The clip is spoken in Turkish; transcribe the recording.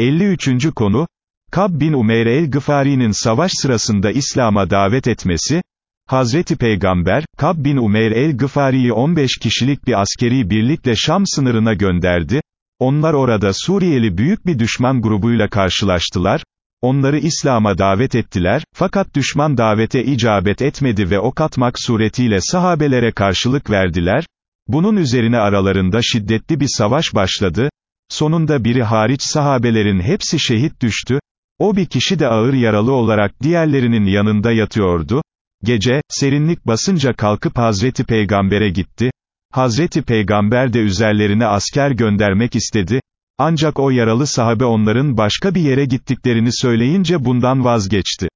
53. konu, Kab bin Umeyr el-Gıfari'nin savaş sırasında İslam'a davet etmesi, Hazreti Peygamber, Kab bin Umeyr el-Gıfari'yi 15 kişilik bir askeri birlikle Şam sınırına gönderdi, onlar orada Suriyeli büyük bir düşman grubuyla karşılaştılar, onları İslam'a davet ettiler, fakat düşman davete icabet etmedi ve ok atmak suretiyle sahabelere karşılık verdiler, bunun üzerine aralarında şiddetli bir savaş başladı, sonunda biri hariç sahabelerin hepsi şehit düştü, o bir kişi de ağır yaralı olarak diğerlerinin yanında yatıyordu, gece, serinlik basınca kalkıp Hazreti Peygamber'e gitti, Hazreti Peygamber de üzerlerine asker göndermek istedi, ancak o yaralı sahabe onların başka bir yere gittiklerini söyleyince bundan vazgeçti.